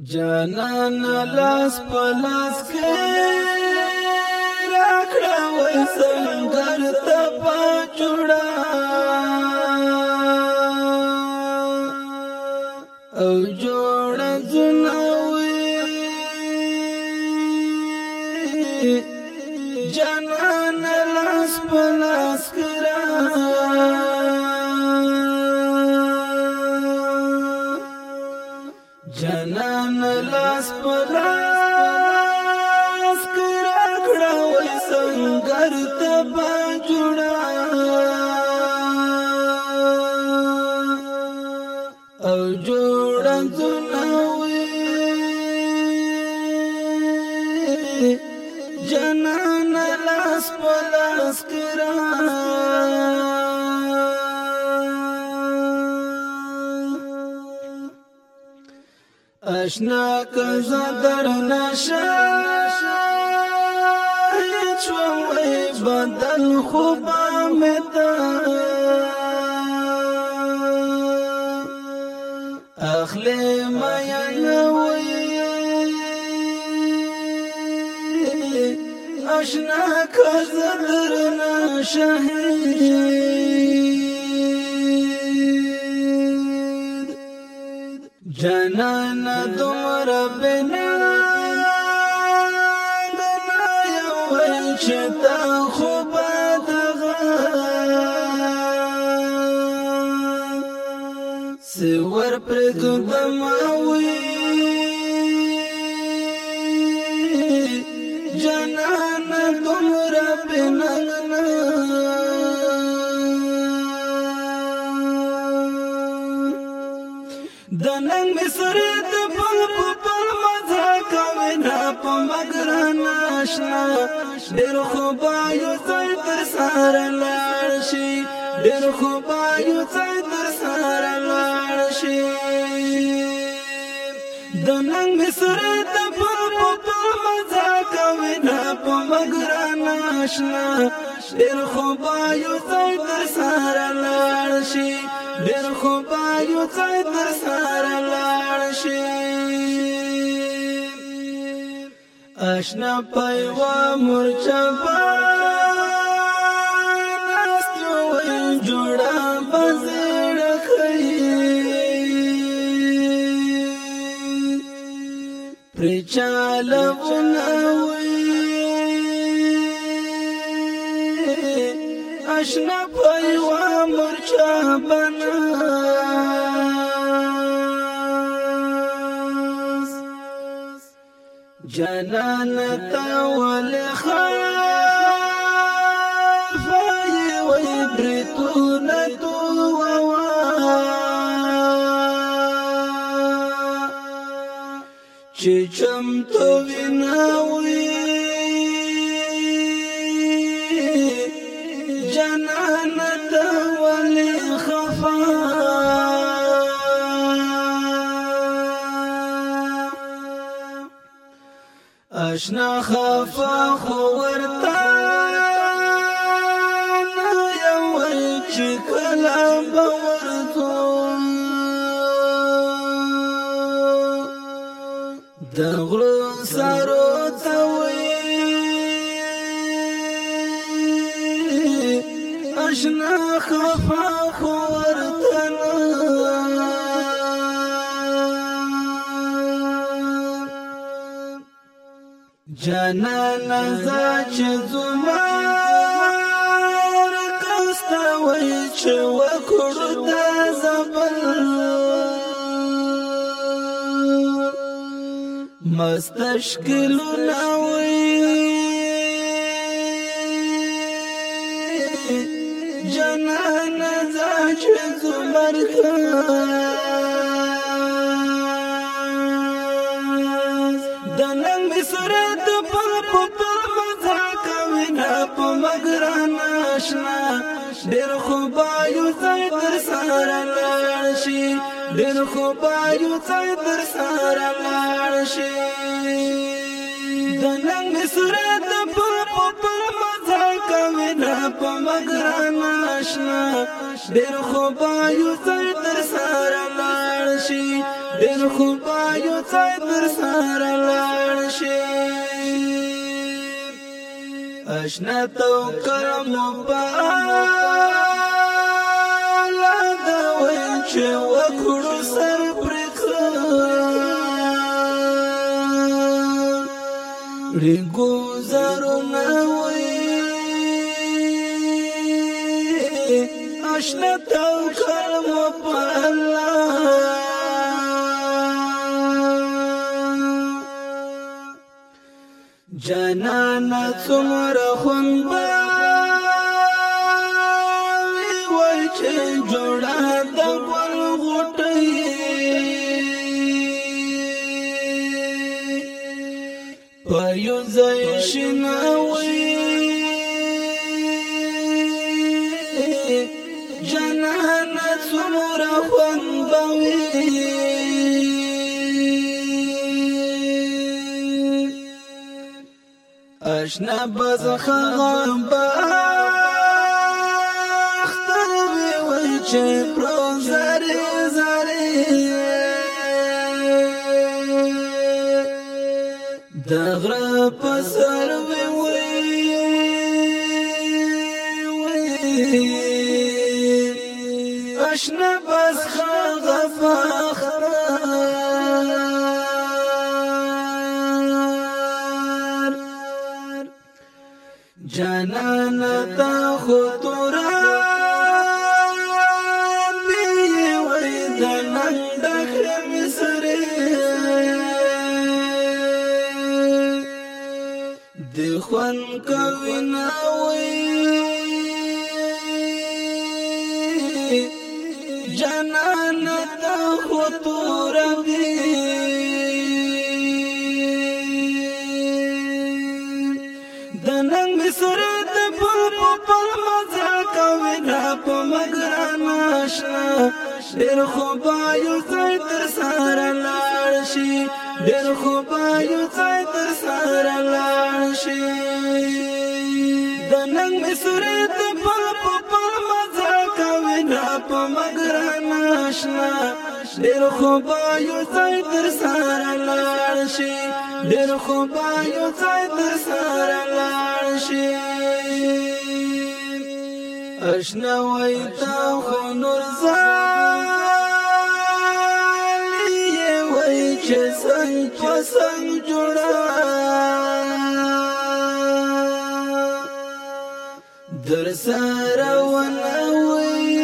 جانان لاس پلاس کې راکړه وسم درته پچوڑا او جوړ زناوي جانان سر تبا جوړا او جوړا زناوي جنان لاس پلاس کرا اشنا که زدر نشا شوی بدل خوبا متا اخلی مین وی اشنا کزدرنا شهید جنان دمر بنا چې تا خو بدغه سور پر ګدم وي جنان تمرا بنن سره لاړ شي ډېر خو بایو ځای در سره لاړ شي د نن مصر د پر په مزه کوي نه په مګر ناشنا ډېر خو بایو ځای در سره لاړ شي ډېر خو بایو ځای در سره لاړ شي اشنا پیوا مرچبا جوړه بزړه خي پرچاله ونوي اشنا په یو مرچا بناس جنان تا ول خي چې چمتو ویناوي جنان ته ولي خفا اشنا خفا چې کله به ورته د غړو سره آشنا خفا خو ورتنا جانا نزا چې مستشکلونه وي جنان زاج زمر خاص دنن می صورت پل په پل مزا کوي نه په مگر ناشنا ډېر خو با یو ځای تر سره ډېر خو بایو ځای در سره لاړ شي د نن مصره د پر په پر مزه کوي نه په مګران آشنا ډېر خو بایو ځای در سره لاړ شي ډېر خو بایو ځای در سره لاړ شي اشنا تو کرم په لا دا وینچو کړي گزارونه وي آشنا تاو کلم په الله جنان څومره پایو ځای شناوي جنان څومره خوان بوي اشنا بزخ غم باختر وي چې پرون زری زری دغرا پسر وی وی وی اشنا بس خان کوي نه وي جنان ته هو تور بي د نن مصر د پل په پل مزه کوي نه په مګران آشنا ډېر خو با یو ځای تر سره لاړ شي ډېر خو به یو ځای تر سره لاړ شي د نن مې سورې ته پل په پل مزه کوي نه په مګر ناشنا ډېر خو به یو ځای تر سره لاړ شي ډېر خو به یو ځای تر سره لاړ شي اشنا وای تا خو نور ځای چې څنګه پسنګ جوړا در سره ونوي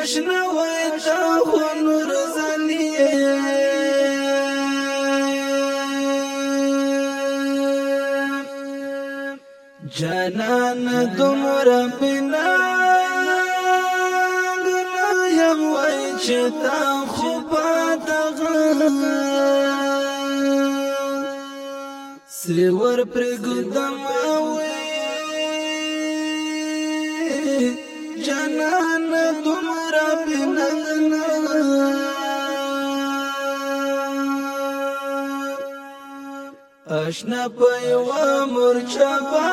اشنا وای تا خو نور زنی جانان دومره بنا چتا خو پدغه سری ور پرګدم اوې جنان تمرا بننګنا اشنا په و مرچا با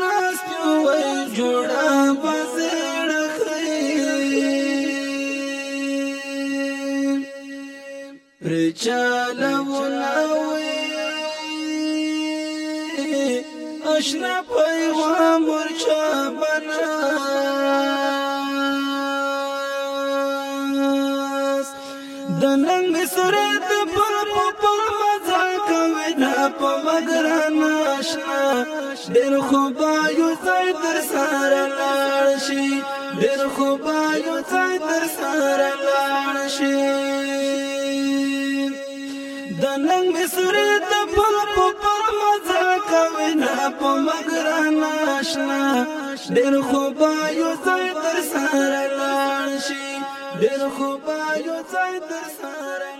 ناس جوړه پر چلونوي اشنا پیغام ورچا بناس د نن می سره د پر پر مزه کوي نه په مگر ناشنا ډېر خو با یو ځای در سره لاړ شي ډېر خو با یو ځای در سره لاړ شي دننګ مصری د پل په پر مزه کوي نه په مگر ناشنا ډېر خو با یو ځای تر سره لاړ شي ډېر خو با یو ځای تر سره